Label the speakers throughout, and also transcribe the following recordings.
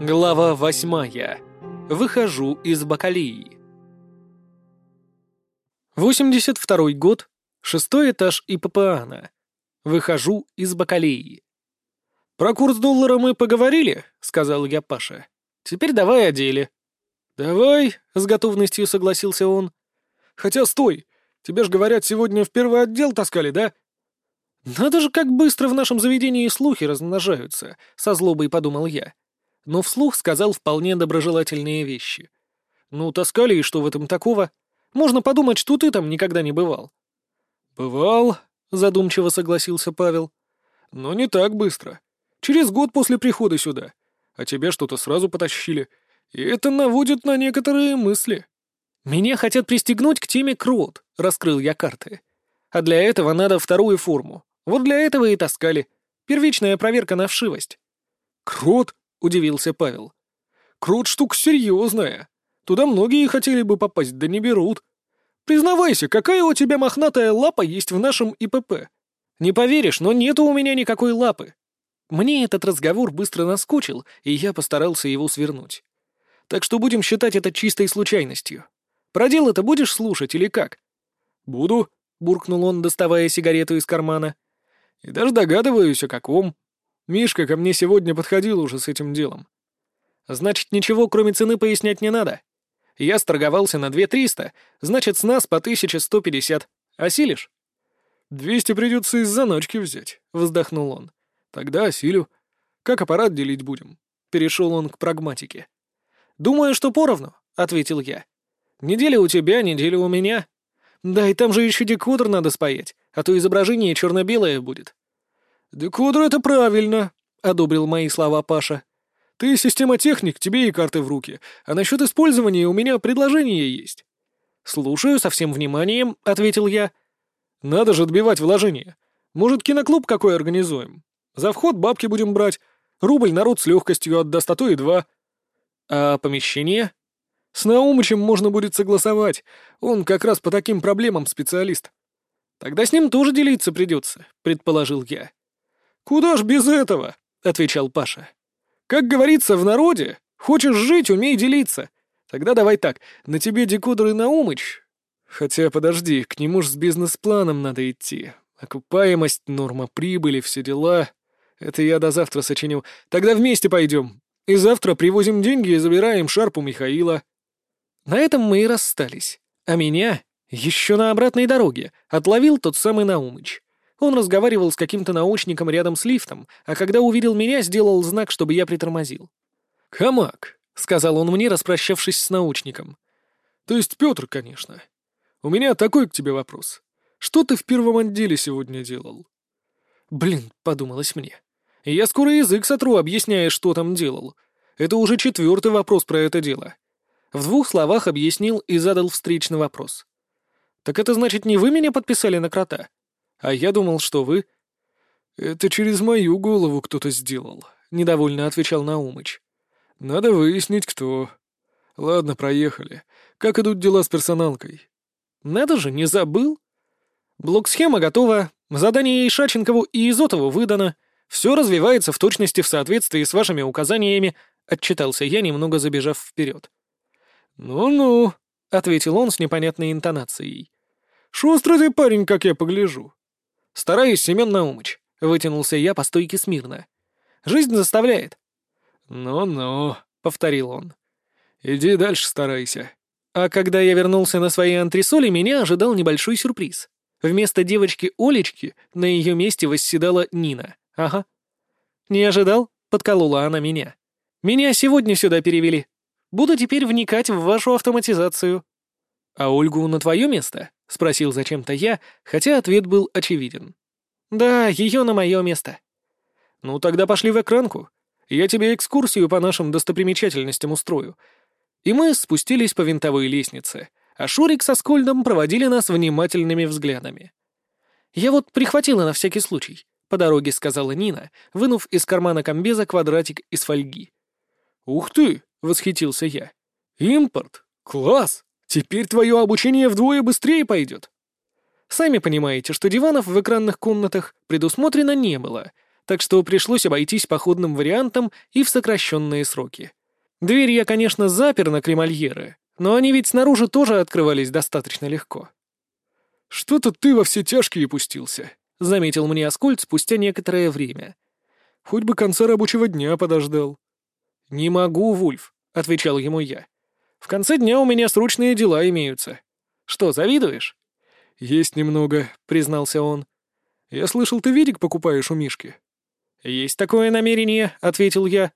Speaker 1: Глава восьмая. Выхожу из бакалеи. 82 год, шестой этаж ИППАНа. Выхожу из бакалеи. «Про курс доллара мы поговорили», — сказал я Паше. «Теперь давай о деле». «Давай», — с готовностью согласился он. «Хотя стой, тебе ж говорят, сегодня в первый отдел таскали, да?» «Надо же, как быстро в нашем заведении слухи размножаются», — со злобой подумал я. Но вслух сказал вполне доброжелательные вещи. «Ну, таскали, и что в этом такого? Можно подумать, что ты там никогда не бывал». «Бывал», — задумчиво согласился Павел. «Но не так быстро. Через год после прихода сюда. А тебя что-то сразу потащили. И это наводит на некоторые мысли». «Меня хотят пристегнуть к теме крот», — раскрыл я карты. «А для этого надо вторую форму. Вот для этого и таскали. Первичная проверка на вшивость». «Крот?» — удивился Павел. «Крот штука серьезная. Туда многие хотели бы попасть, да не берут. Признавайся, какая у тебя мохнатая лапа есть в нашем ИПП? Не поверишь, но нету у меня никакой лапы. Мне этот разговор быстро наскучил, и я постарался его свернуть. Так что будем считать это чистой случайностью. Про дело-то будешь слушать или как? Буду, буркнул он, доставая сигарету из кармана. И даже догадываюсь, о каком. Мишка ко мне сегодня подходил уже с этим делом. Значит, ничего, кроме цены, пояснять не надо. Я сторговался на две триста, значит, с нас по тысяче сто пятьдесят. Осилишь? «Двести придется из заначки взять», — вздохнул он. Тогда осилю. Как аппарат делить будем? Перешел он к прагматике. Думаю, что поровну, ответил я. Неделя у тебя, неделя у меня. Да, и там же еще декодер надо спаять, а то изображение черно-белое будет. Декодер — это правильно, одобрил мои слова Паша. Ты системотехник, тебе и карты в руки, а насчет использования у меня предложение есть. «Слушаю со всем вниманием», — ответил я. «Надо же отбивать вложения. Может, киноклуб какой организуем? За вход бабки будем брать. Рубль народ с легкостью отдаст, а то и два. А помещение? С Наумычем можно будет согласовать. Он как раз по таким проблемам специалист. Тогда с ним тоже делиться придется, предположил я. Куда ж без этого? отвечал Паша. Как говорится в народе, хочешь жить, умей делиться. Тогда давай так, на тебе декодер и Наумыч. Хотя, подожди, к нему ж с бизнес-планом надо идти. Окупаемость, норма прибыли, все дела. Это я до завтра сочиню. Тогда вместе пойдем. И завтра привозим деньги и забираем шарпу Михаила». На этом мы и расстались. А меня еще на обратной дороге отловил тот самый Наумыч. Он разговаривал с каким-то научником рядом с лифтом, а когда увидел меня, сделал знак, чтобы я притормозил. «Хамак», — сказал он мне, распрощавшись с научником. «То есть Петр, конечно. У меня такой к тебе вопрос. Что ты в первом отделе сегодня делал?» «Блин», — подумалось мне. Я скоро язык сотру, объясняя, что там делал. Это уже четвертый вопрос про это дело. В двух словах объяснил и задал встречный вопрос. «Так это значит, не вы меня подписали на крота? А я думал, что вы...» «Это через мою голову кто-то сделал», — недовольно отвечал Наумыч. «Надо выяснить, кто. Ладно, проехали. Как идут дела с персоналкой?» «Надо же, не забыл?» «Блок-схема готова. Задание Ишаченкову и Изотову выдано. Все развивается в точности в соответствии с вашими указаниями», — отчитался я, немного забежав вперед. «Ну-ну», — ответил он с непонятной интонацией. «Шустрый ты парень, как я погляжу». «Стараюсь, Семен Наумыч», — вытянулся я по стойке смирно. «Жизнь заставляет». «Ну-ну», — повторил он. «Иди дальше старайся». А когда я вернулся на свои антресоли, меня ожидал небольшой сюрприз. Вместо девочки Олечки на ее месте восседала Нина. «Ага». «Не ожидал?» — подколола она меня. «Меня сегодня сюда перевели. Буду теперь вникать в вашу автоматизацию». «А Ольгу на твое место?» — спросил зачем-то я, хотя ответ был очевиден. «Да, ее на мое место». «Ну, тогда пошли в экранку. Я тебе экскурсию по нашим достопримечательностям устрою». И мы спустились по винтовой лестнице, а Шурик со Скольдом проводили нас внимательными взглядами. Я вот прихватила на всякий случай. — по дороге сказала Нина, вынув из кармана комбеза квадратик из фольги. «Ух ты!» — восхитился я. «Импорт! Класс! Теперь твое обучение вдвое быстрее пойдет!» Сами понимаете, что диванов в экранных комнатах предусмотрено не было, так что пришлось обойтись походным вариантом и в сокращенные сроки. Дверь я, конечно, запер на кремальеры, но они ведь снаружи тоже открывались достаточно легко.
Speaker 2: «Что-то ты во все тяжкие пустился», — заметил мне Аскольд спустя некоторое время. «Хоть бы конца рабочего дня подождал».
Speaker 1: «Не могу, Вульф», — отвечал ему я. «В конце дня у меня срочные дела имеются. Что, завидуешь?»
Speaker 2: «Есть немного», — признался он. «Я слышал, ты видик покупаешь у Мишки».
Speaker 1: «Есть такое намерение», — ответил я.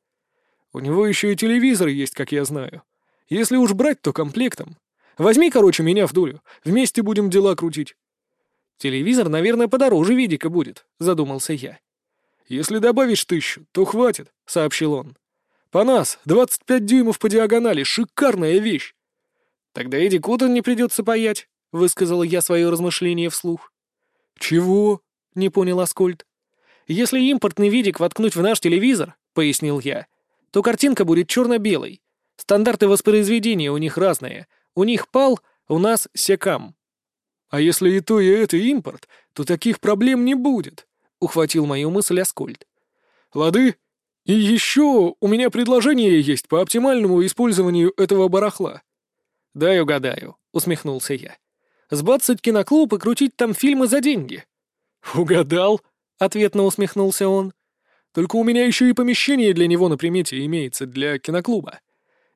Speaker 2: «У него еще и телевизор есть, как я знаю. Если уж брать, то комплектом. Возьми, короче, меня в долю. Вместе будем дела крутить».
Speaker 1: «Телевизор, наверное, подороже видика будет», — задумался я.
Speaker 2: «Если добавишь тысячу, то хватит», — сообщил он. «По нас, 25 дюймов по диагонали, шикарная вещь».
Speaker 1: «Тогда и декутер не придется паять», — высказала я свое размышление вслух.
Speaker 2: «Чего?» — не понял Аскольд.
Speaker 1: «Если импортный видик воткнуть в наш телевизор», — пояснил я, — «то картинка будет черно-белой. Стандарты воспроизведения у них разные. У них пал, у нас секам».
Speaker 2: «А если и то, и это импорт, то таких проблем не будет», — ухватил мою мысль Аскольд. «Лады? И еще у меня предложение есть по оптимальному использованию этого барахла».
Speaker 1: «Дай угадаю», — усмехнулся я. «Сбацать киноклуб и крутить там фильмы за деньги».
Speaker 2: «Угадал», — ответно усмехнулся он.
Speaker 1: «Только у меня еще и помещение для него на примете имеется, для киноклуба.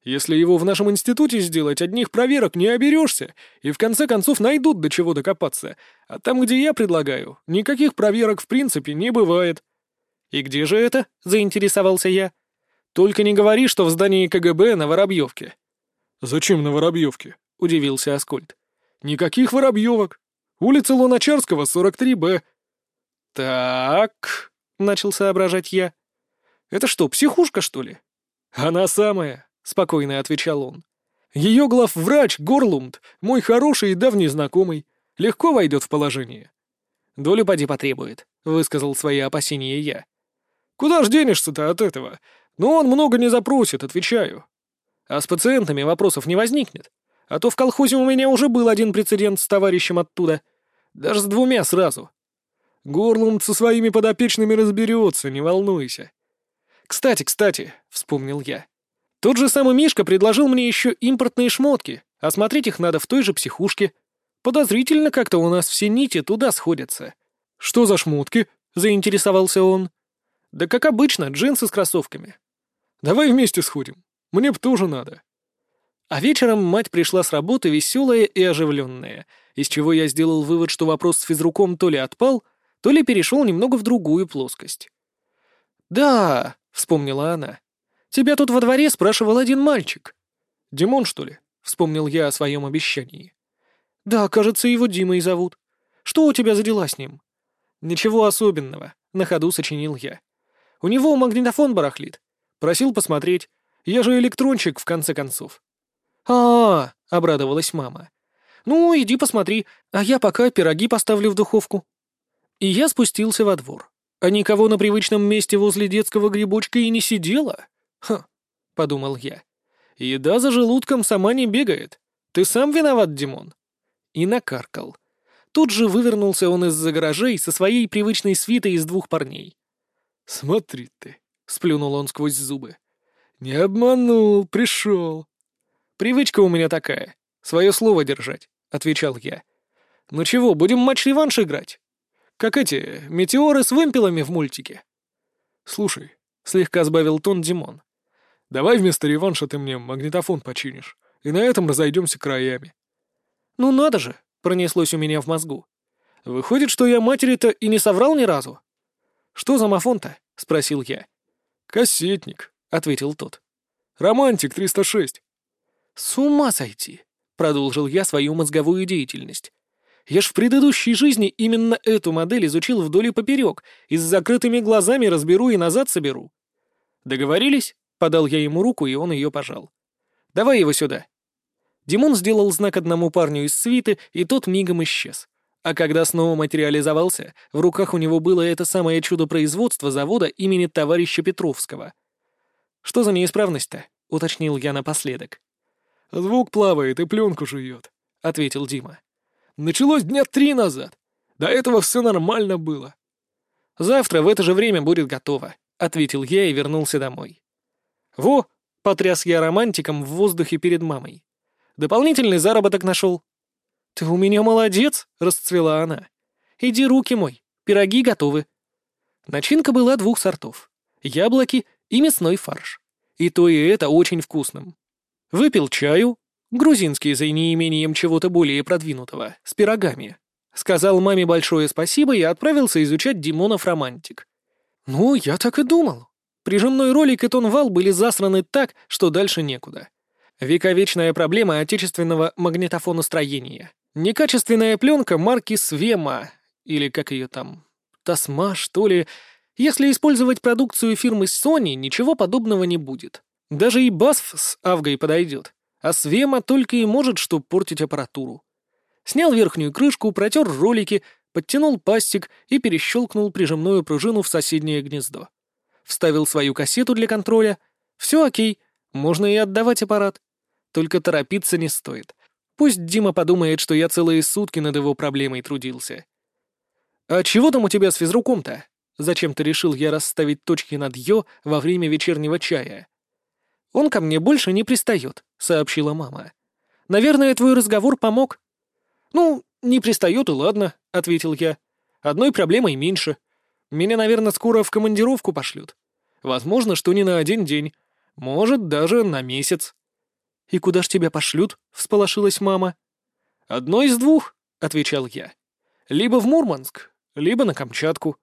Speaker 1: Если его в нашем институте сделать, одних проверок не оберешься, и в конце концов найдут до чего докопаться. А там, где я предлагаю, никаких проверок в принципе не бывает». «И где же это?» — заинтересовался я. «Только не говори, что в здании КГБ на Воробьевке».
Speaker 2: «Зачем на Воробьевке?»
Speaker 1: — удивился Аскольд.
Speaker 2: «Никаких Воробьевок. Улица Луначарского, 43-Б».
Speaker 1: «Так...» — начал соображать я. «Это что, психушка, что ли?»
Speaker 2: «Она самая», — спокойно отвечал он. «Ее главврач, Горлунд, мой хороший и давний знакомый. Легко войдет в положение».
Speaker 1: «Долю поди потребует», — высказал свои опасения я.
Speaker 2: «Куда ж денешься-то от этого? Но он много не запросит, отвечаю.
Speaker 1: А с пациентами вопросов не возникнет. А то в колхозе у меня уже был один прецедент с товарищем оттуда. Даже с двумя сразу.
Speaker 2: Горлум со своими подопечными разберется, не волнуйся.
Speaker 1: Кстати, кстати, вспомнил я. Тот же самый Мишка предложил мне еще импортные шмотки, осмотреть их надо в той же психушке. Подозрительно как-то у нас все нити туда сходятся.
Speaker 2: Что за шмотки? заинтересовался он.
Speaker 1: Да как обычно, джинсы с кроссовками.
Speaker 2: Давай вместе сходим. Мне б тоже надо.
Speaker 1: А вечером мать пришла с работы веселая и оживленная, из чего я сделал вывод, что вопрос с физруком то ли отпал, то ли перешел немного в другую плоскость. «Да», — вспомнила она, — «тебя тут во дворе спрашивал один мальчик».
Speaker 2: «Димон, что ли?» — вспомнил я о своем обещании.
Speaker 1: «Да, кажется, его Димой зовут. Что у тебя за дела с ним?» «Ничего особенного», — на ходу сочинил я. «У него магнитофон барахлит. Просил посмотреть. Я же электрончик, в конце концов».
Speaker 2: «А, -а, -а обрадовалась мама.
Speaker 1: «Ну, иди посмотри, а я пока пироги поставлю в духовку». И я спустился во двор. А никого на привычном месте возле детского грибочка и не сидело. «Ха», — подумал я. «Еда за желудком сама не бегает. Ты сам виноват, Димон». И накаркал. Тут же вывернулся он из-за гаражей со своей привычной свитой из двух парней.
Speaker 2: «Смотри ты», — сплюнул он сквозь зубы. «Не обманул, пришел».
Speaker 1: «Привычка у меня такая. Свое слово держать», — отвечал я. «Ну чего, будем матч-реванш играть? Как эти, метеоры с вымпелами в мультике?»
Speaker 2: «Слушай», — слегка сбавил тон Димон, — «давай вместо реванша ты мне магнитофон починишь, и на этом разойдемся краями».
Speaker 1: «Ну надо же», — пронеслось у меня в мозгу. «Выходит, что я матери-то и не соврал ни разу?» «Что за мафон-то?» — спросил я.
Speaker 2: «Кассетник», ответил тот. «Романтик 306».
Speaker 1: «С ума сойти!» — продолжил я свою мозговую деятельность. «Я ж в предыдущей жизни именно эту модель изучил вдоль и поперек, и с закрытыми глазами разберу и назад соберу». «Договорились?» — подал я ему руку, и он ее пожал. «Давай его сюда». Димон сделал знак одному парню из свиты, и тот мигом исчез. А когда снова материализовался, в руках у него было это самое чудо производства завода имени товарища Петровского — «Что за неисправность-то?» — уточнил я напоследок.
Speaker 2: «Звук плавает и пленку жует», — ответил Дима. «Началось дня три назад. До этого все нормально было».
Speaker 1: Завтра в это же время будет готово», — ответил я и вернулся домой. «Во!» — потряс я романтиком в воздухе перед мамой. «Дополнительный заработок нашел». «Ты у меня молодец!» — расцвела она. «Иди руки мой, пироги готовы». Начинка была двух сортов — яблоки и мясной фарш. И то и это очень вкусным. Выпил чаю, грузинский за неимением чего-то более продвинутого, с пирогами. Сказал маме большое спасибо и отправился изучать Димонов романтик. Ну, я так и думал. Прижимной ролик и тонвал были засраны так, что дальше некуда. Вековечная проблема отечественного магнитофоностроения. Некачественная пленка марки Свема, или как ее там, Тасма, что ли. Если использовать продукцию фирмы Sony, ничего подобного не будет. Даже и BASF с Авгой подойдет. А Свема только и может что портить аппаратуру. Снял верхнюю крышку, протер ролики, подтянул пастик и перещелкнул прижимную пружину в соседнее гнездо. Вставил свою кассету для контроля. Все окей, можно и отдавать аппарат. Только торопиться не стоит. Пусть Дима подумает, что я целые сутки над его проблемой трудился. «А чего там у тебя с физруком-то?» Зачем-то решил я расставить точки над «ё» во время вечернего чая. «Он ко мне больше не пристает», — сообщила мама. «Наверное, твой разговор помог». «Ну, не пристает и ладно», — ответил я. «Одной проблемой меньше. Меня, наверное, скоро в командировку пошлют. Возможно, что не на один день. Может, даже на месяц». «И куда ж тебя пошлют?» — всполошилась мама. «Одно из двух», — отвечал я. «Либо в Мурманск, либо на Камчатку».